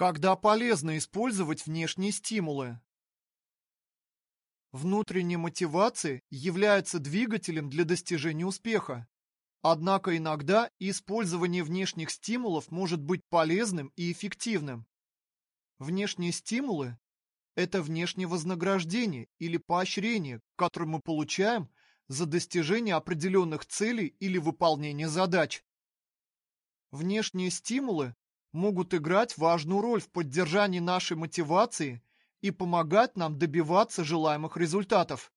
Когда полезно использовать внешние стимулы? Внутренняя мотивация является двигателем для достижения успеха. Однако иногда использование внешних стимулов может быть полезным и эффективным. Внешние стимулы – это внешнее вознаграждение или поощрение, которое мы получаем за достижение определенных целей или выполнение задач. Внешние стимулы могут играть важную роль в поддержании нашей мотивации и помогать нам добиваться желаемых результатов.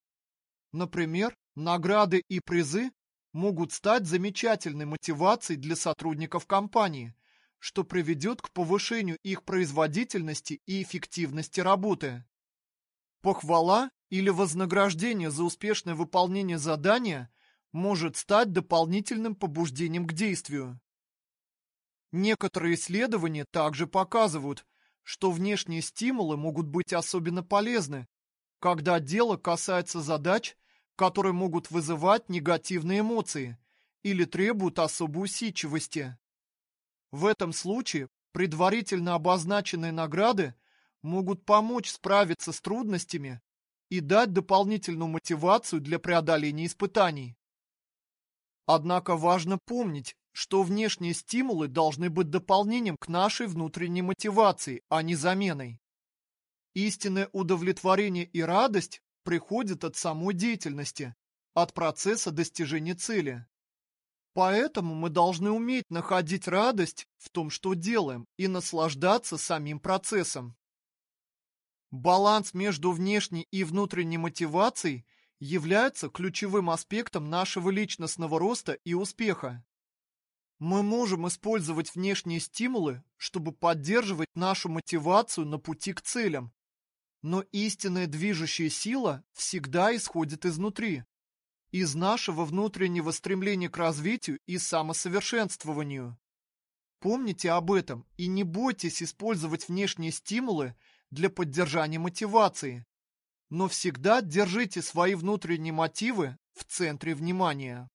Например, награды и призы могут стать замечательной мотивацией для сотрудников компании, что приведет к повышению их производительности и эффективности работы. Похвала или вознаграждение за успешное выполнение задания может стать дополнительным побуждением к действию. Некоторые исследования также показывают, что внешние стимулы могут быть особенно полезны, когда дело касается задач, которые могут вызывать негативные эмоции или требуют особой усидчивости. В этом случае предварительно обозначенные награды могут помочь справиться с трудностями и дать дополнительную мотивацию для преодоления испытаний. Однако важно помнить, что внешние стимулы должны быть дополнением к нашей внутренней мотивации, а не заменой. Истинное удовлетворение и радость приходят от самой деятельности, от процесса достижения цели. Поэтому мы должны уметь находить радость в том, что делаем, и наслаждаться самим процессом. Баланс между внешней и внутренней мотивацией является ключевым аспектом нашего личностного роста и успеха. Мы можем использовать внешние стимулы, чтобы поддерживать нашу мотивацию на пути к целям. Но истинная движущая сила всегда исходит изнутри, из нашего внутреннего стремления к развитию и самосовершенствованию. Помните об этом и не бойтесь использовать внешние стимулы для поддержания мотивации. Но всегда держите свои внутренние мотивы в центре внимания.